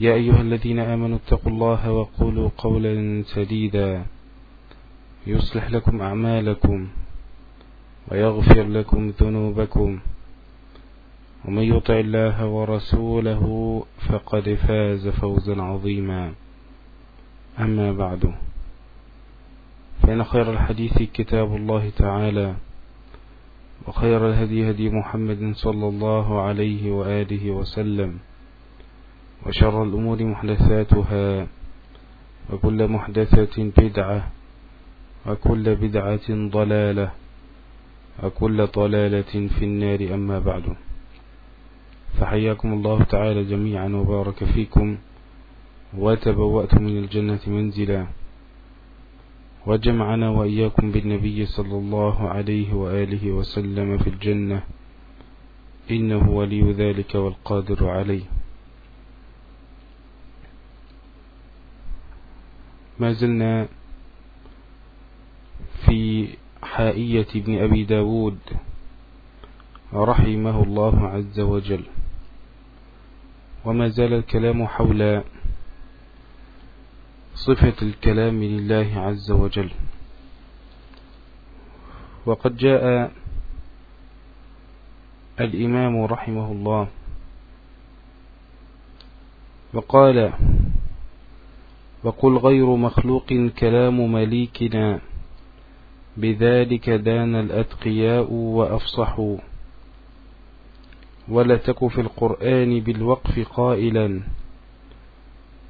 يا أيها الذين آمنوا اتقوا الله وقولوا قولا سديدا يصلح لكم أعمالكم ويغفر لكم ذنوبكم ومن يطع الله ورسوله فقد فاز فوزا عظيما أما بعد فإن خير الحديث كتاب الله تعالى وخير الهدي هدي محمد صلى الله عليه وآله وسلم وشر الأمور محدثاتها وكل محدثة بدعة وكل بدعة ضلالة وكل ضلالة في النار أما بعد. فحياكم الله تعالى جميعا وبارك فيكم وتبوأتم من الجنة منزلا. وجمعنا وإياكم بالنبي صلى الله عليه وآله وسلم في الجنة إنه ولي ذلك والقادر عليه. ما زلنا في حائية ابن أبي داود رحمه الله عز وجل. وما زال الكلام حول صفة الكلام لله عز وجل. وقد جاء الإمام رحمه الله وقال وقل غير مخلوق كلام مليكنا. بذلك دان الأتقياء وأفصحوا. ولا تك في القرآن بالوقف قائلا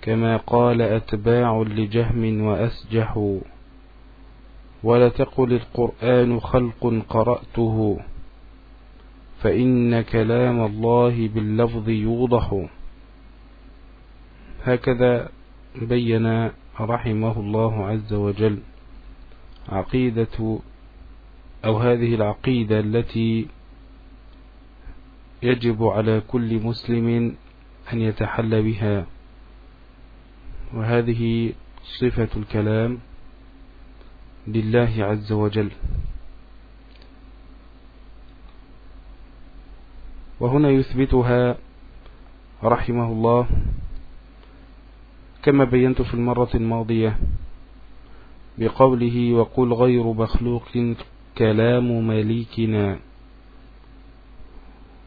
كما قال أتباع لجهم وأسجحوا. ولا تقل القرآن خلق قرأته فإن كلام الله باللفظ يوضح. هكذا بين رحمه الله عز وجل عقيدة أو هذه العقيدة التي يجب على كل مسلم أن يتحلى بها وهذه صفة الكلام لله عز وجل. وهنا يثبتها رحمه الله كما بينت في المرة الماضية بقوله وقل غير مخلوق كلام مليكنا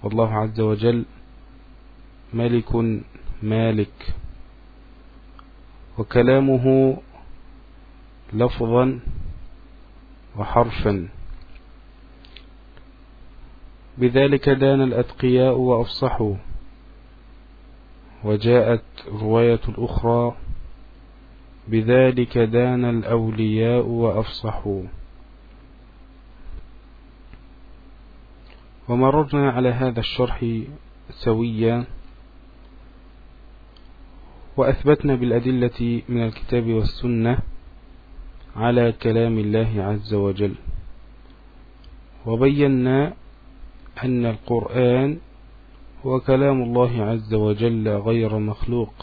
والله عز وجل ملك مالك. وكلامه لفظا وحرفا. بذلك دان الأتقياء وأفصحوا. وجاءت رواية الأخرى بذلك دان الأولياء وأفصحوا. ومررنا على هذا الشرح سويا وأثبتنا بالأدلة من الكتاب والسنة على كلام الله عز وجل. وبينا أن القرآن وكلام الله عز وجل غير مخلوق.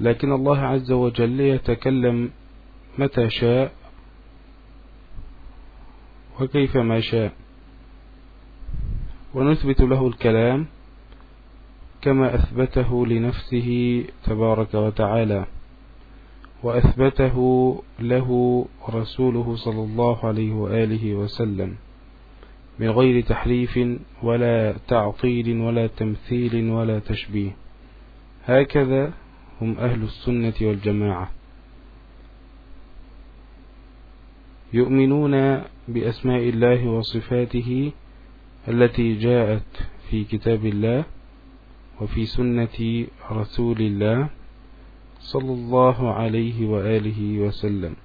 لكن الله عز وجل يتكلم متى شاء وكيف ما شاء. ونثبت له الكلام كما أثبته لنفسه تبارك وتعالى. وأثبته له رسوله صلى الله عليه وآله وسلم. من غير تحريف ولا تعطيل ولا تمثيل ولا تشبيه. هكذا هم أهل السنة والجماعة. يؤمنون بأسماء الله وصفاته التي جاءت في كتاب الله وفي سنة رسول الله صلى الله عليه وآله وسلم.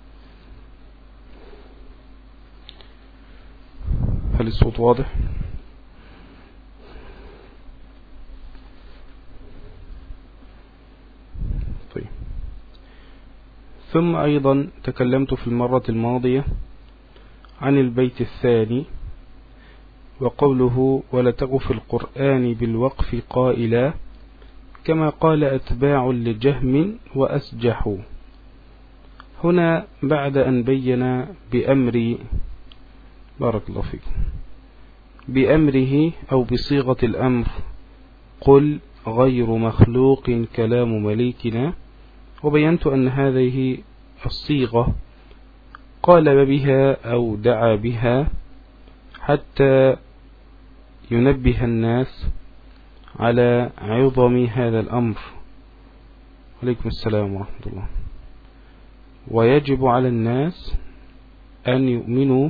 هل الصوت واضح؟ طيب ثم أيضا تكلمت في المرة الماضية عن البيت الثاني وقوله ولتغ في القرآن بالوقف قائلا كما قال أتباع لجهم وأسجحوا هنا بعد أن بين بأمر بارك الله فيكم. بأمره أو بصيغة الأمر قل غير مخلوق كلام مليكنا. وبينت أن هذه الصيغة قال بها أو دعا بها حتى ينبه الناس على عظم هذا الأمر. عليكم السلام ورحمة الله. ويجب على الناس أن يؤمنوا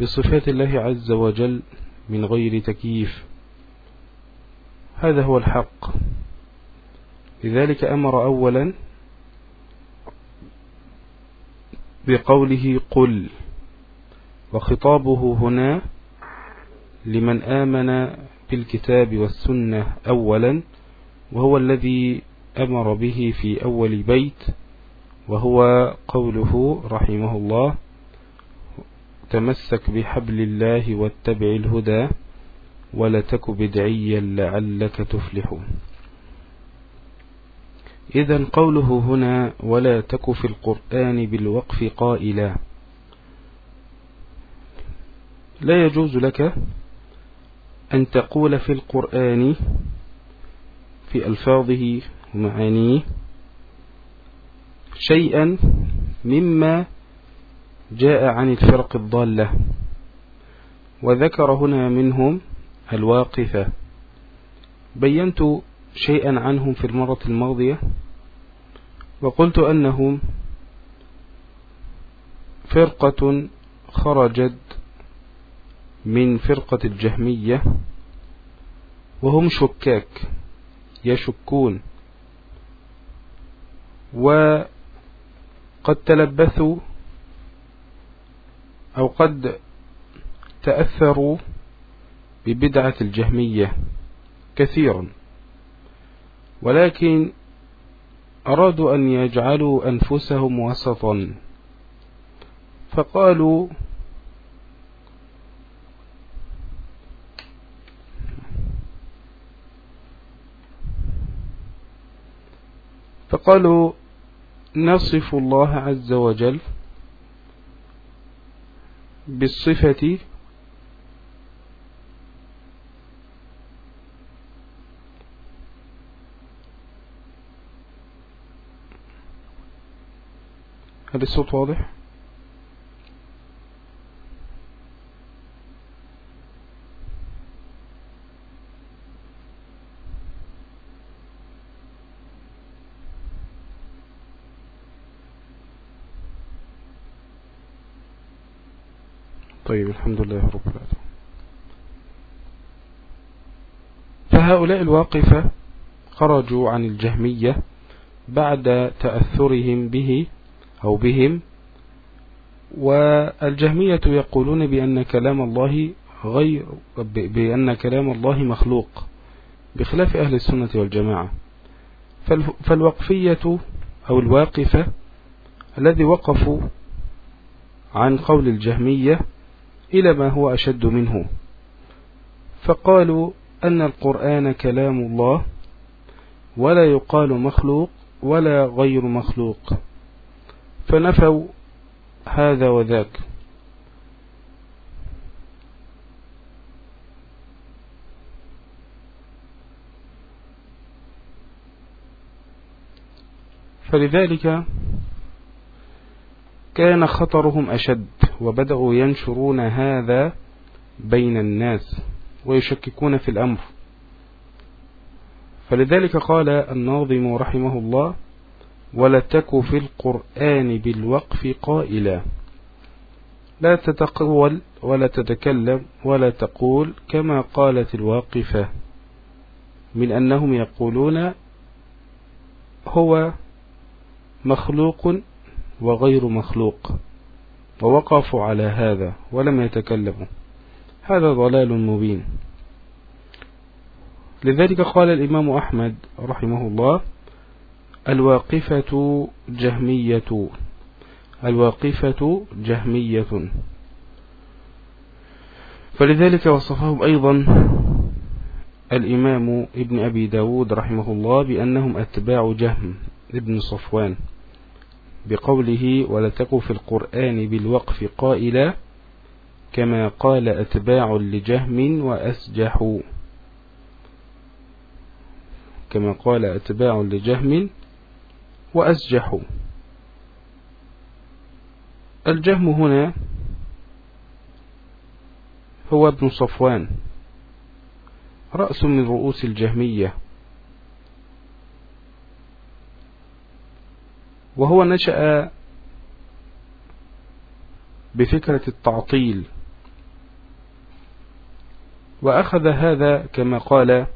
بصفات الله عز وجل من غير تكييف. هذا هو الحق. لذلك أمر أولا بقوله قل وخطابه هنا لمن آمن بالكتاب والسنة أولا وهو الذي أمر به في أول بيت وهو قوله رحمه الله تمسك بحبل الله واتبع الهدى ولا تك بدعيا لعلك تفلح إذا قوله هنا ولا تك في القرآن بالوقف قائلا. لا يجوز لك أن تقول في القرآن في ألفاظه ومعانيه شيئا مما جاء عن الفرق الضالة وذكر هنا منهم الواقفة. بينت شيئا عنهم في المرة الماضية وقلت أنهم فرقة خرجت من فرقة الجهمية وهم شكاك يشكون وقد تلبثوا أو قد تأثروا ببدعة الجهمية كثيرا. ولكن أرادوا أن يجعلوا أنفسهم وسطا. فقالوا فقالوا نصف الله عز وجل بالصفة هل الصوت واضح؟ طيب الحمد لله رب العالمين. فهؤلاء الواقفة خرجوا عن الجهمية بعد تأثرهم به أو بهم والجهمية يقولون بأن كلام الله غير بأن كلام الله مخلوق بخلاف أهل السنة والجماعة. فالوقفية أو الواقفة الذي وقفوا عن قول الجهمية إلى ما هو أشد منه. فقالوا أن القرآن كلام الله ولا يقال مخلوق ولا غير مخلوق. فنفوا هذا وذاك. فلذلك كان خطرهم أشد وبدأوا ينشرون هذا بين الناس ويشككون في الأمر. فلذلك قال الناظم رحمه الله ولتك في القرآن بالوقف قائلا. لا تتقول ولا تتكلم ولا تقول كما قالت الواقفة من أنهم يقولون هو مخلوق وغير مخلوق ووقفوا على هذا ولم يتكلموا. هذا ضلال مبين. لذلك قال الإمام أحمد رحمه الله الواقفة جهمية الواقفة جهمية. فلذلك وصفهم أيضا الإمام ابن أبي داود رحمه الله بأنهم أتباع جهم ابن صفوان. بقوله ولتقوا في القرآن بالوقف قائلا كما قال أتباع لجهم وأسجحوا كما قال أتباع لجهم وأسجحوا الجهم هنا هو ابن صفوان رأس من رؤوس الجهمية. وهو نشأ بفكرة التعطيل. وأخذ هذا كما قال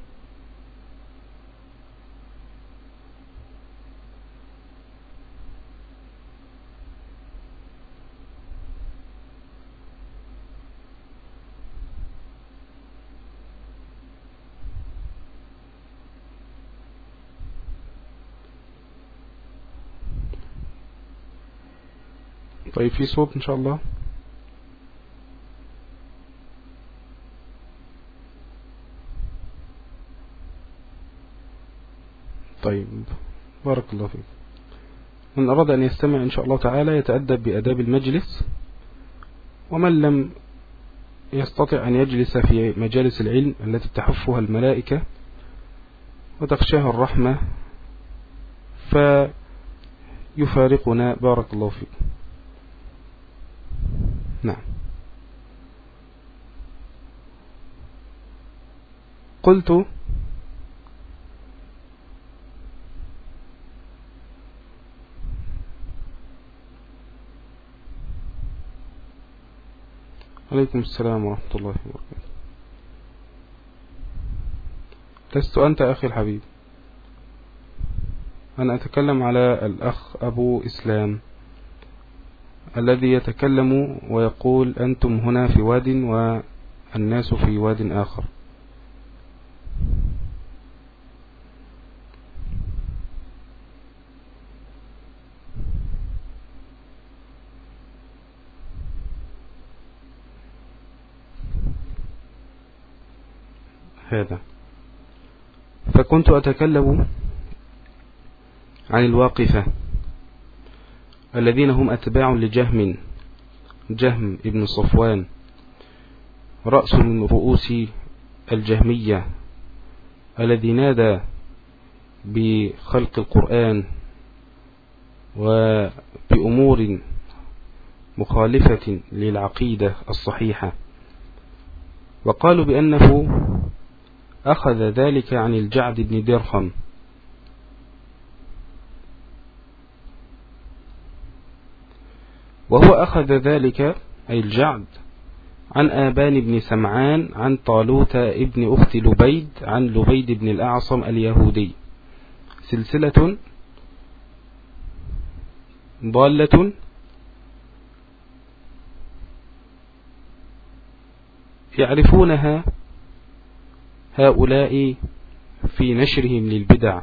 طيب في صوت إن شاء الله. طيب بارك الله فيك. من أراد أن يستمع إن شاء الله تعالى يتأدب بأداب المجلس ومن لم يستطع أن يجلس في مجالس العلم التي تحفها الملائكة وتخشاها الرحمة فيفارقنا. بارك الله فيك. نعم. قلت عليكم السلام ورحمة الله وبركاته. لست أنت أخي الحبيب. أنا أتكلم على الأخ أبو إسلام. الذي يتكلم ويقول أنتم هنا في واد والناس في واد آخر. هذا. فكنت أتكلم عن الواقفة. الذين هم أتباع لجهم جهم ابن صفوان رأس من رؤوس الجهمية الذي نادى بخلق القرآن وبأمور مخالفة للعقيدة الصحيحة. وقالوا بأنه أخذ ذلك عن الجعد بن درهم. وهو أخذ ذلك أي الجعد عن آبان بن سمعان عن طالوت ابن أخت لبيد عن لبيد بن الأعصم اليهودي. سلسلة ضالة. يعرفونها هؤلاء في نشرهم للبدع.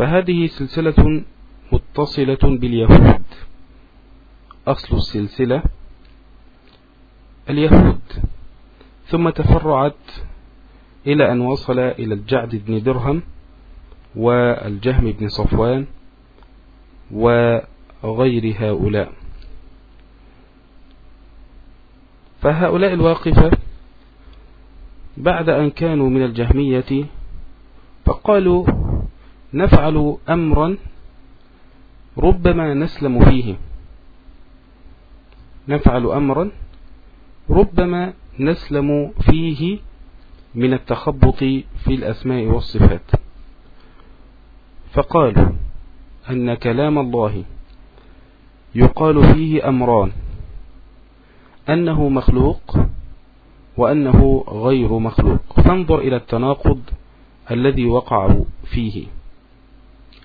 فهذه سلسلة متصلة باليهود. أصل السلسلة اليهود. ثم تفرعت إلى أن وصل إلى الجعد بن درهم والجهم بن صفوان وغير هؤلاء. فهؤلاء الواقفة بعد أن كانوا من الجهمية فقالوا نفعل أمرا ربما نسلم فيه. نفعل أمرا ربما نسلم فيه من التخبط في الأسماء والصفات. فقالوا أن كلام الله يقال فيه أمران أنه مخلوق وأنه غير مخلوق. فانظر إلى التناقض الذي وقع فيه.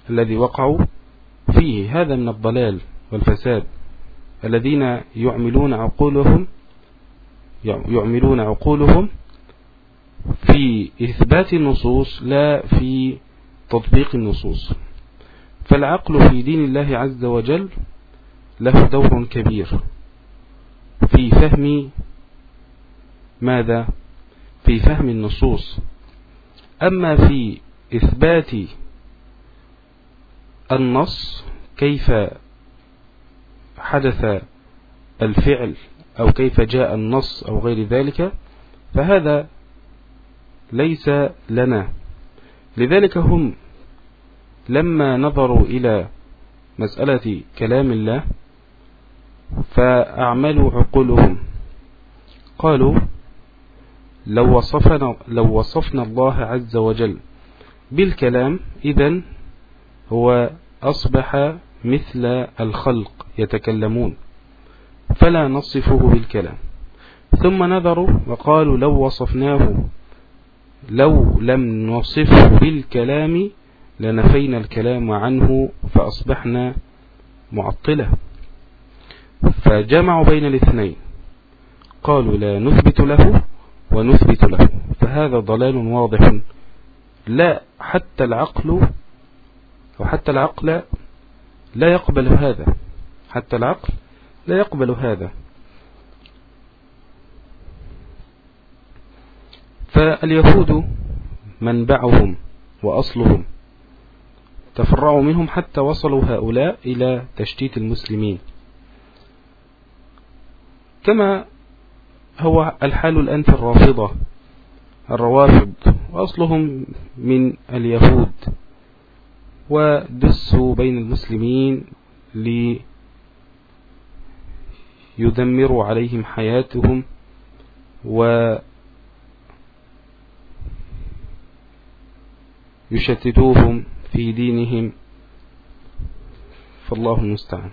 الذي وقعوا فيه. هذا من الضلال والفساد الذين يعملون عقولهم يعملون عقولهم في إثبات النصوص لا في تطبيق النصوص. فالعقل في دين الله عز وجل له دور كبير في فهم ماذا؟ في فهم النصوص. أما في إثبات النص كيف حدث الفعل أو كيف جاء النص أو غير ذلك فهذا ليس لنا. لذلك هم لما نظروا إلى مسألة كلام الله فأعملوا عقولهم. قالوا لو وصفنا, لو وصفنا الله عز وجل بالكلام إذن هو أصبح مثل الخلق يتكلمون فلا نصفه بالكلام. ثم نظروا وقالوا لو وصفناه لو لم نصفه بالكلام لنفينا الكلام عنه فأصبحنا معطلة. فجمعوا بين الاثنين قالوا لا نثبت له ونثبت له فهذا ضلال واضح. لا حتى العقل وحتى العقل لا يقبل هذا. حتى العقل لا يقبل هذا. فاليهود منبعهم وأصلهم. تفرعوا منهم حتى وصلوا هؤلاء إلى تشتيت المسلمين. كما هو الحال الآن في الرافضة الروافض وأصلهم من اليهود. ودسوا بين المسلمين ليدمروا عليهم حياتهم ويشتتوهم في دينهم. فالله المستعان.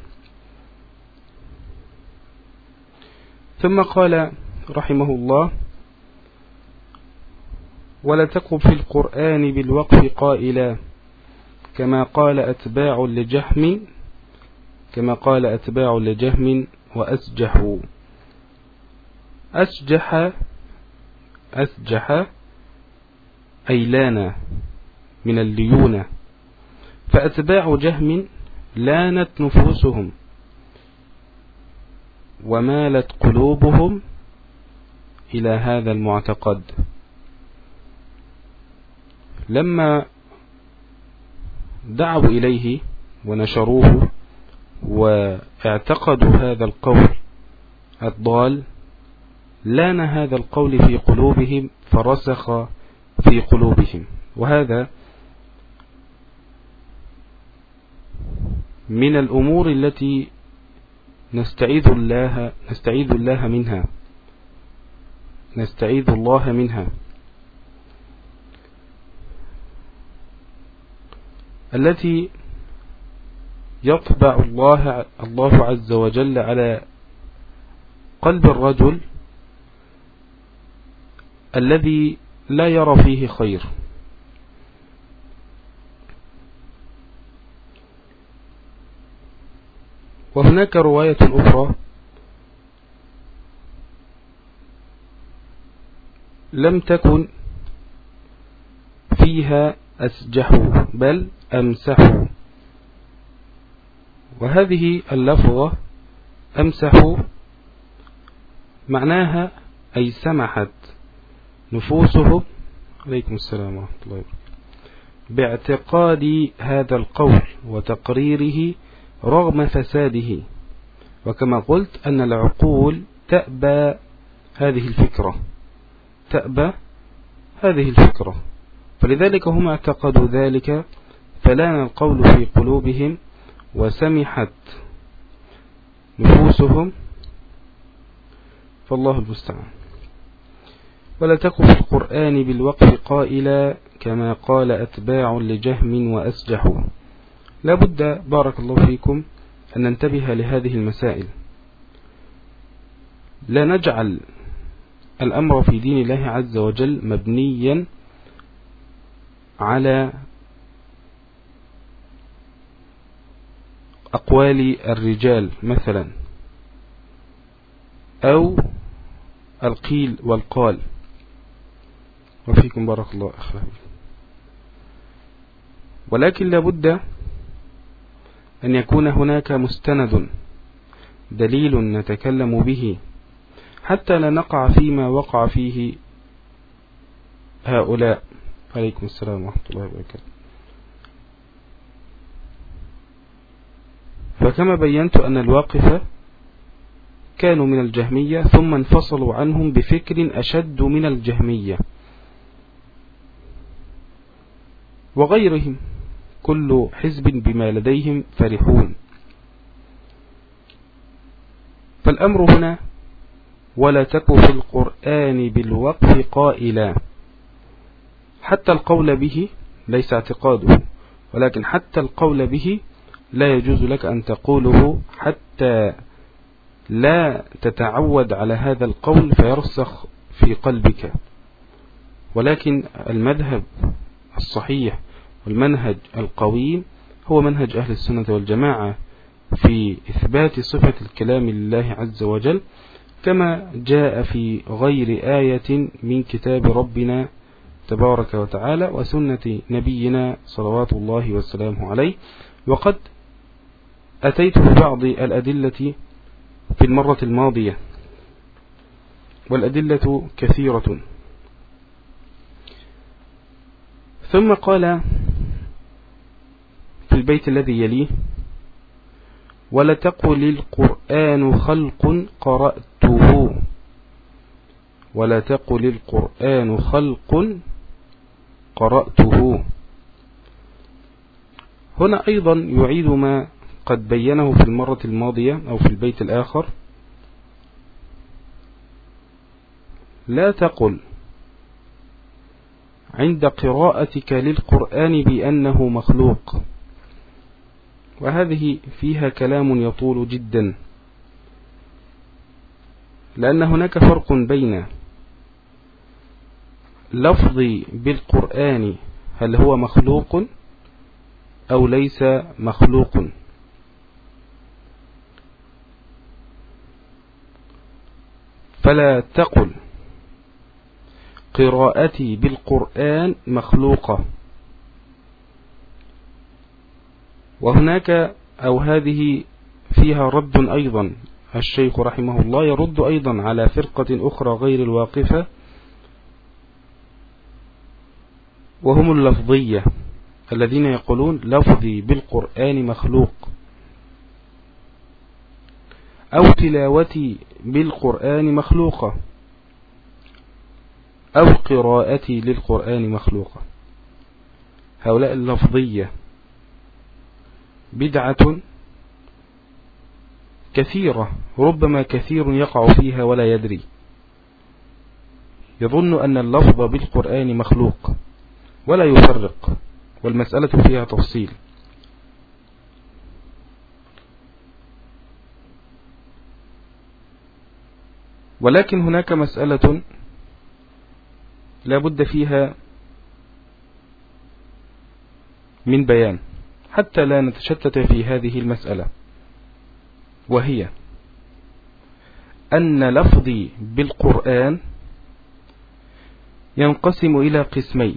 ثم قال رحمه الله ولا تقب في القرآن بالوقف قائلا كما قال أتباع لجهم كما قال أتباع لجهم وأسجحوا أسجح أسجح أي لانا من الليونة. فأتباع جهم لانت نفوسهم ومالت قلوبهم إلى هذا المعتقد. لما دعوا إليه ونشروه واعتقدوا هذا القول الضال لأن هذا القول في قلوبهم فرسخ في قلوبهم. وهذا من الأمور التي نستعيذ الله نستعيذ الله منها. نستعيذ الله منها. التي يطبع الله الله عز وجل على قلب الرجل الذي لا يرى فيه خير. وهناك رواية أخرى لم تكن فيها أسجحوا بل أمسحوا. وهذه اللفظة أمسحوا معناها أي سمحت نفوسهم. عليكم السلام ورحمة الله باعتقاد هذا القول وتقريره رغم فساده. وكما قلت أن العقول تأبى هذه الفكرة. تأبى هذه الفكرة. فلذلك هم اعتقدوا ذلك فلان القول في قلوبهم وسمحت نفوسهم. فالله المستعان. ولا تقف القرآن بالوقف قائلا كما قال أتباع لجهم وأسجحوا لابد بارك الله فيكم أن ننتبه لهذه المسائل. لا نجعل الأمر في دين الله عز وجل مبنيا على أقوال الرجال مثلا أو القيل والقال. وفيكم بارك الله أخوة ولكن لابد أن يكون هناك مستند دليل نتكلم به حتى لا نقع فيما وقع فيه هؤلاء. عليكم السلام ورحمة الله وبركاته. فكما بينت أن الواقفة كانوا من الجهمية ثم انفصلوا عنهم بفكر أشد من الجهمية. وغيرهم كل حزب بما لديهم فرحون. فالأمر هنا ولا تك في القرآن بالوقف قائلا. حتى القول به ليس اعتقاده ولكن حتى القول به لا يجوز لك أن تقوله حتى لا تتعود على هذا القول فيرسخ في قلبك. ولكن المذهب الصحيح والمنهج القويم هو منهج أهل السنة والجماعة في إثبات صفة الكلام لله عز وجل كما جاء في غير آية من كتاب ربنا تبارك وتعالى وسنة نبينا صلوات الله والسلام عليه. وقد أتيت ببعض الأدلة في المرة الماضية والأدلة كثيرة. ثم قال في البيت الذي يليه ولتقل القرآن خلق قرأته ولا تقل القرآن خلق قرأته. هنا أيضا يعيد ما قد بينه في المرة الماضية أو في البيت الآخر. لا تقل عند قراءتك للقرآن بأنه مخلوق. وهذه فيها كلام يطول جدا. لأن هناك فرق بين لفظي بالقرآن هل هو مخلوق أو ليس مخلوق؟ فلا تقل قراءتي بالقرآن مخلوقة. وهناك أو هذه فيها رد أيضا. الشيخ رحمه الله يرد أيضا على فرقة أخرى غير الواقفة. وهم اللفظية الذين يقولون لفظي بالقرآن مخلوق. أو تلاوتي بالقرآن مخلوقة. أو قراءتي للقرآن مخلوقة. هؤلاء اللفظية بدعة كثيرة ربما كثير يقع فيها ولا يدري. يظن أن اللفظ بالقرآن مخلوق. ولا يفرق والمسألة فيها تفصيل. ولكن هناك مسألة لا بد فيها من بيان حتى لا نتشتت في هذه المسألة وهي أن لفظي بالقرآن ينقسم إلى قسمين.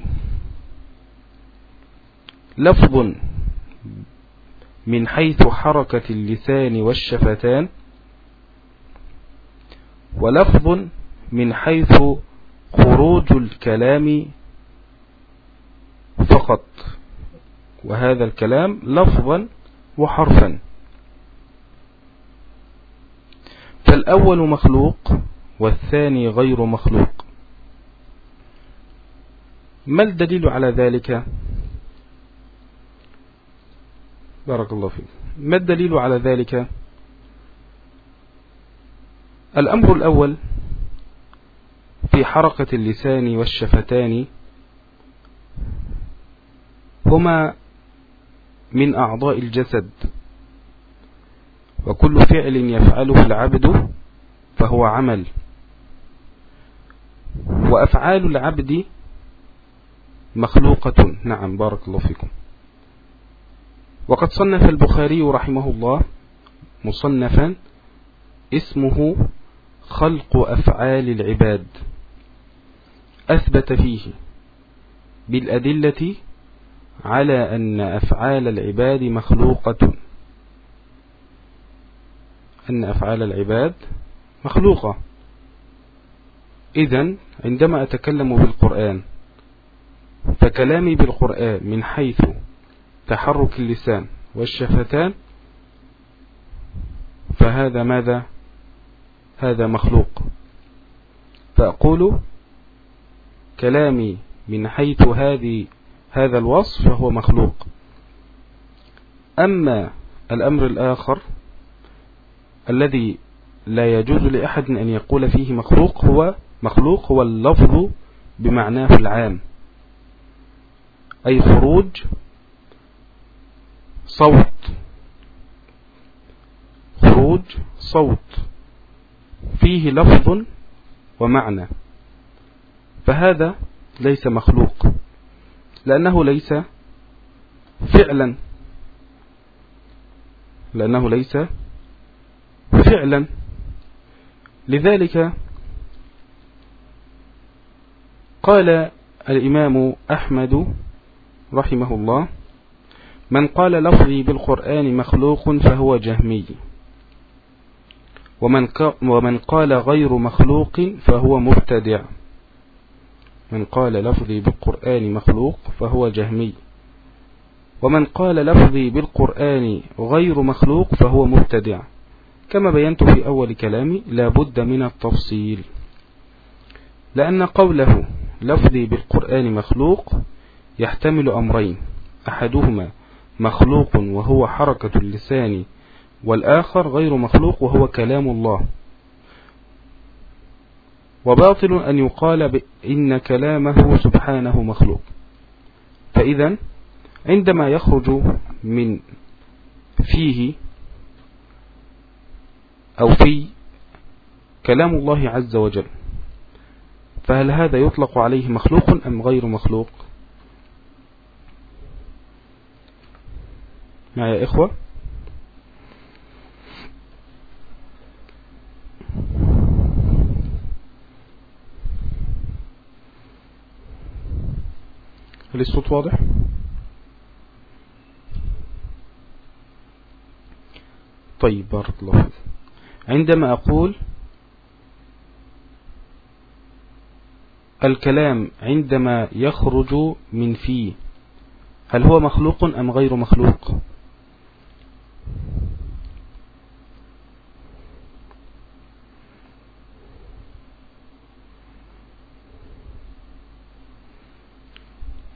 لفظ من حيث حركة اللسان والشفتان ولفظ من حيث خروج الكلام فقط. وهذا الكلام لفظا وحرفا. فالأول مخلوق والثاني غير مخلوق. ما الدليل على ذلك؟ بارك الله فيك. ما الدليل على ذلك؟ الأمر الأول في حركة اللسان والشفتان هما من أعضاء الجسد وكل فعل يفعله العبد فهو عمل. وأفعال العبد مخلوقة. نعم بارك الله فيكم. وقد صنف البخاري رحمه الله مصنفا اسمه خلق أفعال العباد. أثبت فيه بالأدلة على أن أفعال العباد مخلوقة. أن أفعال العباد مخلوقة. إذا عندما أتكلم بالقرآن فكلامي بالقرآن من حيث تحرك اللسان والشفتان فهذا ماذا؟ هذا مخلوق. فأقول كلامي من حيث هذه هذا الوصف فهو مخلوق. أما الأمر الآخر الذي لا يجوز لأحد أن يقول فيه مخلوق هو مخلوق هو اللفظ بمعناه العام أي خروج صوت. خروج صوت. فيه لفظ ومعنى. فهذا ليس مخلوق. لأنه ليس فعلا. لأنه ليس فعلا. لذلك قال الإمام أحمد رحمه الله من قال لفظي بالقرآن مخلوق فهو جهمي. ومن, ومن قال غير مخلوق فهو مبتدع. من قال لفظي بالقرآن مخلوق فهو جهمي. ومن قال لفظي بالقرآن غير مخلوق فهو مبتدع. كما بينت في أول كلامي لا بد من التفصيل. لأن قوله لفظي بالقرآن مخلوق يحتمل أمرين أحدهما مخلوق وهو حركة اللسان والآخر غير مخلوق وهو كلام الله. وباطل أن يقال إن كلامه سبحانه مخلوق. فإذا عندما يخرج من فيه أو في كلام الله عز وجل فهل هذا يطلق عليه مخلوق أم غير مخلوق؟ معي يا إخوة. هل الصوت واضح؟ طيب بارك الله فيك. عندما أقول الكلام عندما يخرج من فيه هل هو مخلوق أم غير مخلوق؟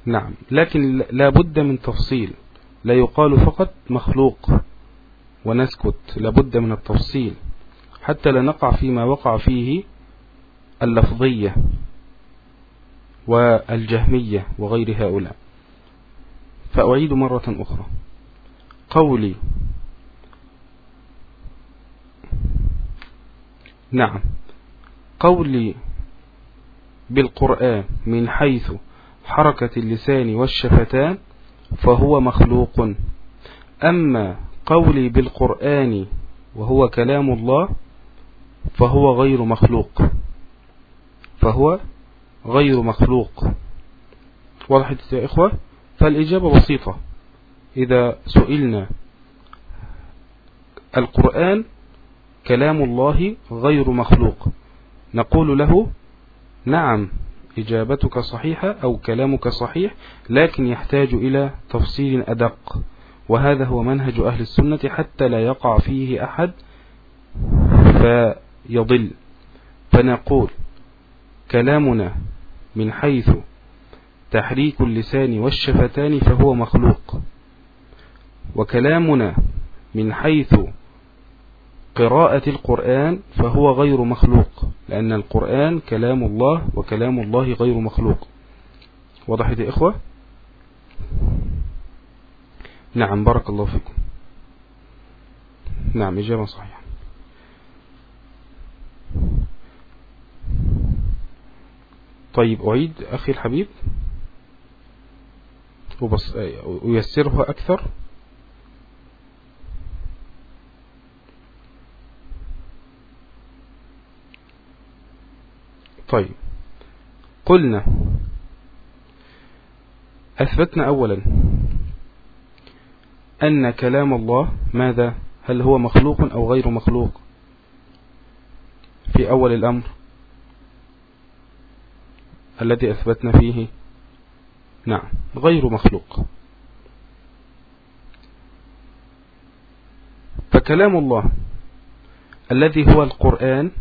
نعم. لكن لا بد من تفصيل. لا يقال فقط مخلوق ونسكت. لا بد من التفصيل. حتى لا نقع فيما وقع فيه اللفظية والجهمية وغير هؤلاء. فأعيد مرة أخرى. قولي. نعم. قولي بالقرآن من حيث حركة اللسان والشفتان فهو مخلوق. أما قولي بالقرآن وهو كلام الله فهو غير مخلوق. فهو غير مخلوق. وضحت يا إخوة؟ فالإجابة بسيطة. إذا سئلنا القرآن كلام الله غير مخلوق نقول له نعم. إجابتك صحيحة أو كلامك صحيح لكن يحتاج إلى تفصيل أدق. وهذا هو منهج أهل السنة حتى لا يقع فيه أحد فيضل. فنقول كلامنا من حيث تحريك اللسان والشفتان فهو مخلوق. وكلامنا من حيث قراءة القرآن فهو غير مخلوق لأن القرآن كلام الله وكلام الله غير مخلوق. وضحت يا إخوة؟ نعم بارك الله فيكم. نعم إجابة صحيحة. طيب أعيد أخي الحبيب. وبص... ويسره أكثر. طيب. قلنا أثبتنا أولا أن كلام الله ماذا؟ هل هو مخلوق أو غير مخلوق؟ في أول الأمر الذي أثبتنا فيه نعم غير مخلوق. فكلام الله الذي هو القرآن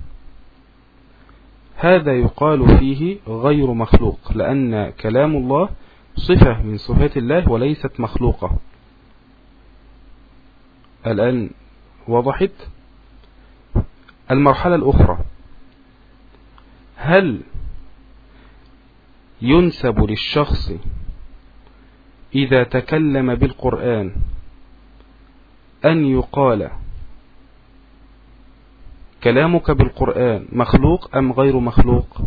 هذا يقال فيه غير مخلوق لأن كلام الله صفة من صفات الله وليست مخلوقة. الآن وضحت؟ المرحلة الأخرى. هل ينسب للشخص إذا تكلم بالقرآن أن يقال كلامك بالقرآن مخلوق أم غير مخلوق؟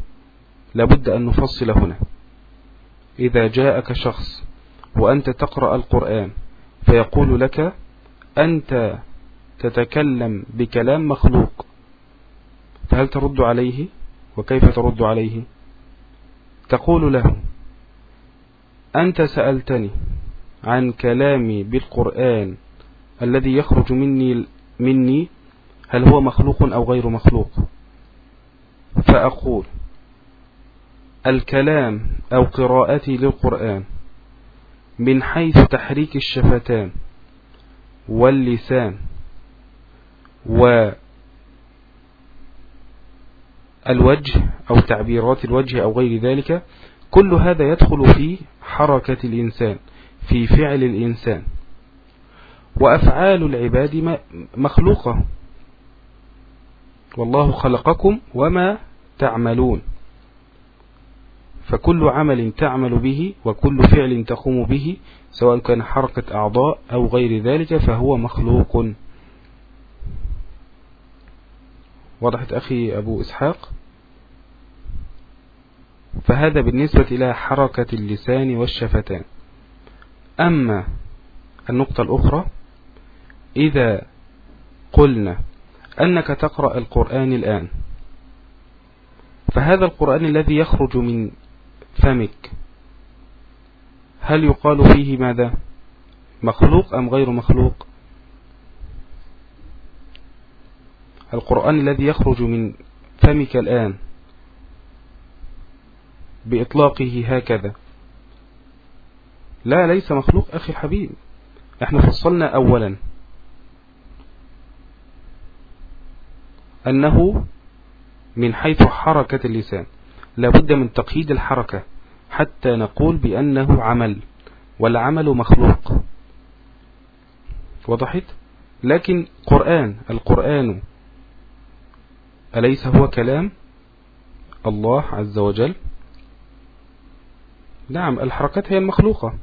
لابد أن نفصل هنا. إذا جاءك شخص وأنت تقرأ القرآن فيقول لك أنت تتكلم بكلام مخلوق فهل ترد عليه؟ وكيف ترد عليه؟ تقول له أنت سألتني عن كلامي بالقرآن الذي يخرج مني مني هل هو مخلوق أو غير مخلوق؟ فأقول الكلام أو قراءتي للقرآن من حيث تحريك الشفتان واللسان والوجه أو تعبيرات الوجه أو غير ذلك كل هذا يدخل في حركة الإنسان في فعل الإنسان. وأفعال العباد مخلوقة. والله خلقكم وما تعملون. فكل عمل تعمل به وكل فعل تقوم به سواء كان حركة أعضاء أو غير ذلك فهو مخلوق. وضحت أخي أبو إسحاق. فهذا بالنسبة إلى حركة اللسان والشفتان. أما النقطة الأخرى إذا قلنا أنك تقرأ القرآن الآن. فهذا القرآن الذي يخرج من فمك هل يقال فيه ماذا؟ مخلوق أم غير مخلوق؟ القرآن الذي يخرج من فمك الآن بإطلاقه هكذا. لا ليس مخلوق أخي الحبيب. إحنا فصلنا أولا. أنه من حيث حركة اللسان. لابد من تقييد الحركة حتى نقول بأنه عمل والعمل مخلوق. وضحت لكن قرآن القرآن أليس هو كلام الله عز وجل؟ نعم الحركات هي المخلوقة.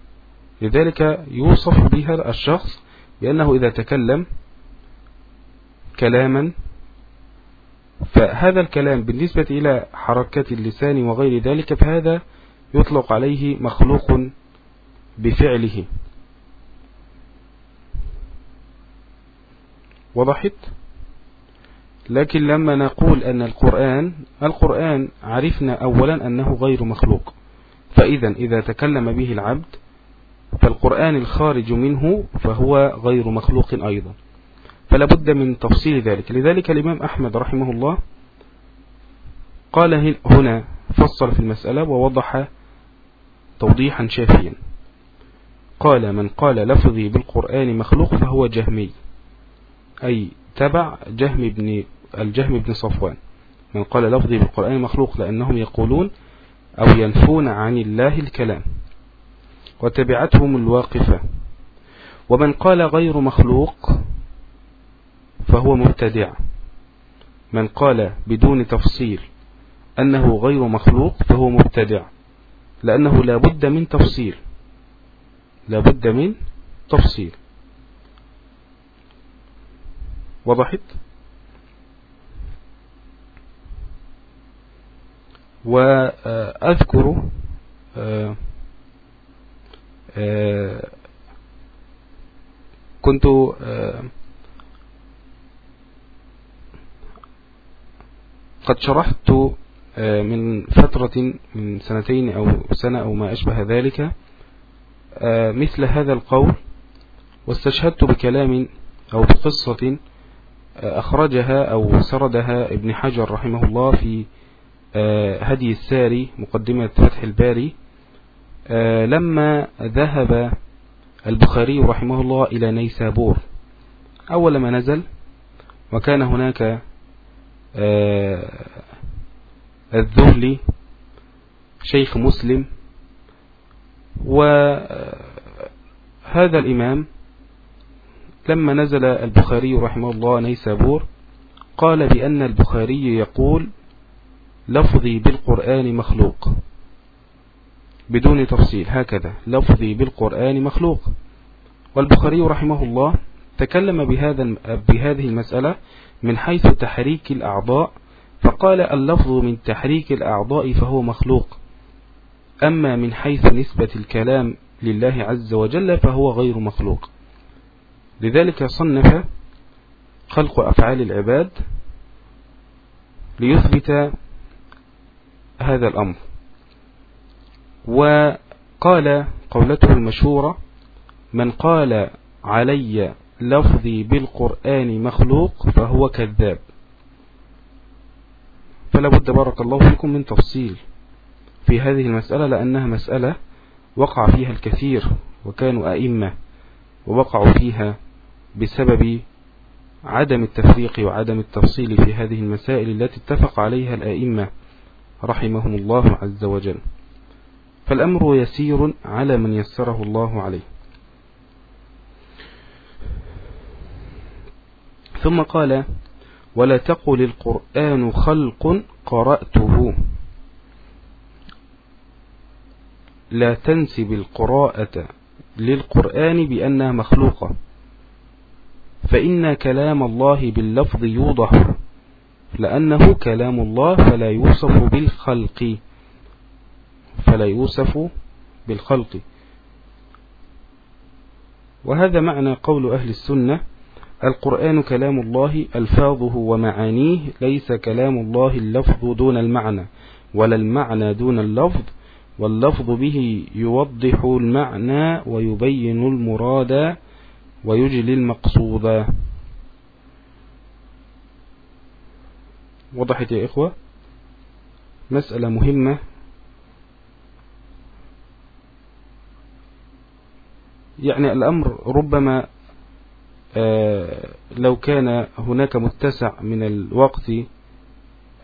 لذلك يوصف بها الشخص بأنه إذا تكلم كلاما فهذا الكلام بالنسبة إلى حركة اللسان وغير ذلك فهذا يطلق عليه مخلوق بفعله. وضحت؟ لكن لما نقول أن القرآن القرآن عرفنا أولا أنه غير مخلوق. فإذا إذا تكلم به العبد فالقرآن الخارج منه فهو غير مخلوق أيضا. فلا بد من تفصيل ذلك. لذلك الإمام أحمد رحمه الله قال هنا فصل في المسألة ووضح توضيحا شافيا. قال من قال لفظي بالقرآن مخلوق فهو جهمي. أي تبع جهم بن الجهم بن صفوان. من قال لفظي بالقرآن مخلوق لأنهم يقولون أو ينفون عن الله الكلام. وتبعتهم الواقفة. ومن قال غير مخلوق فهو مبتدع. من قال بدون تفصيل أنه غير مخلوق فهو مبتدع لأنه لا بد من تفصيل. لا بد من تفصيل. وضحت؟ وأذكر آه، آه، كنت قد شرحت من فترة من سنتين أو سنة أو ما أشبه ذلك مثل هذا القول واستشهدت بكلام أو بقصة أخرجها أو سردها ابن حجر رحمه الله في آه، هدي الساري مقدمة فتح الباري. آه، لما ذهب البخاري رحمه الله إلى نيسابور أول ما نزل وكان هناك آه، الذهلي شيخ مسلم وهذا الإمام لما نزل البخاري رحمه الله نيسابور قال بأن البخاري يقول لفظي بالقرآن مخلوق بدون تفصيل هكذا لفظي بالقرآن مخلوق والبخاري رحمه الله تكلم بهذا بهذه المسألة من حيث تحريك الأعضاء فقال اللفظ من تحريك الأعضاء فهو مخلوق. أما من حيث نسبة الكلام لله عز وجل فهو غير مخلوق. لذلك صنف خلق أفعال العباد ليثبت هذا الأمر. وقال قولته المشهورة من قال علي لفظي بالقرآن مخلوق فهو كذاب. فلا بد بارك الله فيكم من تفصيل في هذه المسألة لأنها مسألة وقع فيها الكثير وكانوا أئمة ووقعوا فيها بسبب عدم التفريق وعدم التفصيل في هذه المسائل التي اتفق عليها الأئمة رحمهم الله عز وجل. فالأمر يسير على من يسره الله عليه. ثم قال ولا تقل القرآن خلق قرأته. لا تنسب القراءة للقرآن بأنها مخلوقة. فإن كلام الله باللفظ يوضح لأنه كلام الله فلا يوصف بالخلق. فلا يوصف بالخلق. وهذا معنى قول أهل السنة القرآن كلام الله ألفاظه ومعانيه ليس كلام الله اللفظ دون المعنى ولا المعنى دون اللفظ واللفظ به يوضح المعنى ويبين المراد ويجلي المقصود. وضحت يا إخوة مسألة مهمة. يعني الأمر ربما لو كان هناك متسع من الوقت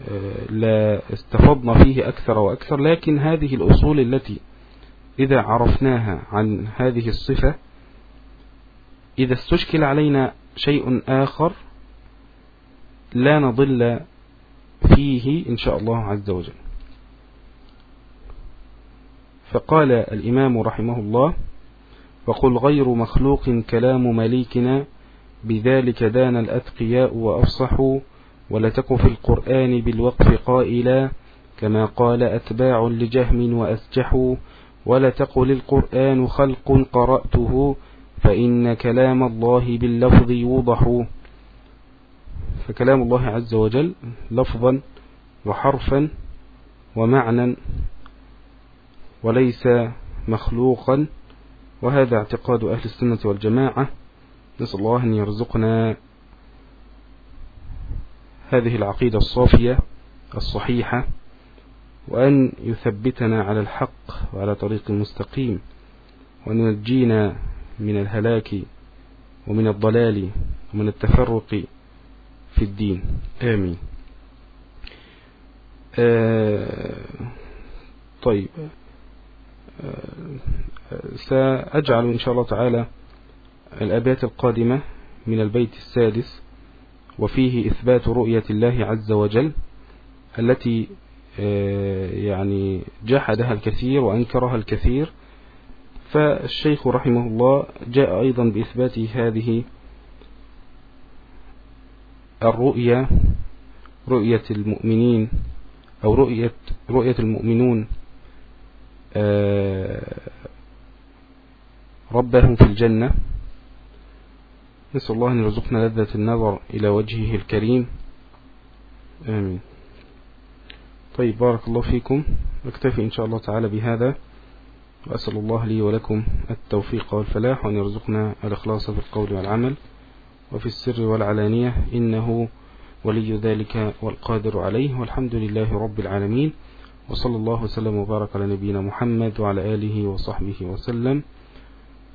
آه، لا استفضنا فيه أكثر وأكثر لكن هذه الأصول التي إذا عرفناها عن هذه الصفة إذا استشكل علينا شيء آخر لا نضل فيه إن شاء الله عز وجل. فقال الإمام رحمه الله وقل غير مخلوق كلام مليكنا بذلك دان الأتقياء وأفصحوا ولتك في القرآن بالوقف قائلا كما قال أتباع لجهم وأسجحوا ولتقل القرآن خلق قرأته فإن كلام الله باللفظ يوضح. فكلام الله عز وجل لفظا وحرفا ومعنى وليس مخلوقا وهذا اعتقاد أهل السنة والجماعة. نسأل الله أن يرزقنا هذه العقيدة الصافية الصحيحة وأن يثبتنا على الحق وعلى طريق المستقيم وأن ينجينا من الهلاك ومن الضلال ومن التفرق في الدين. آمين. آه طيب. آه سأجعل إن شاء الله تعالى الأبيات القادمة من البيت السادس وفيه إثبات رؤية الله عز وجل التي آه يعني جحدها الكثير وأنكرها الكثير. فالشيخ رحمه الله جاء أيضا بإثبات هذه الرؤية رؤية المؤمنين أو رؤية, رؤية المؤمنون آه، ربهم في الجنة. نسأل الله أن يرزقنا لذة النظر إلى وجهه الكريم. آمين. طيب بارك الله فيكم. نكتفي إن شاء الله تعالى بهذا وأسأل الله لي ولكم التوفيق والفلاح وأن يرزقنا الإخلاص في القول والعمل وفي السر والعلانية. إنه ولي ذلك والقادر عليه. والحمد لله رب العالمين وصلى الله وسلم وبارك على نبينا محمد وعلى آله وصحبه وسلم.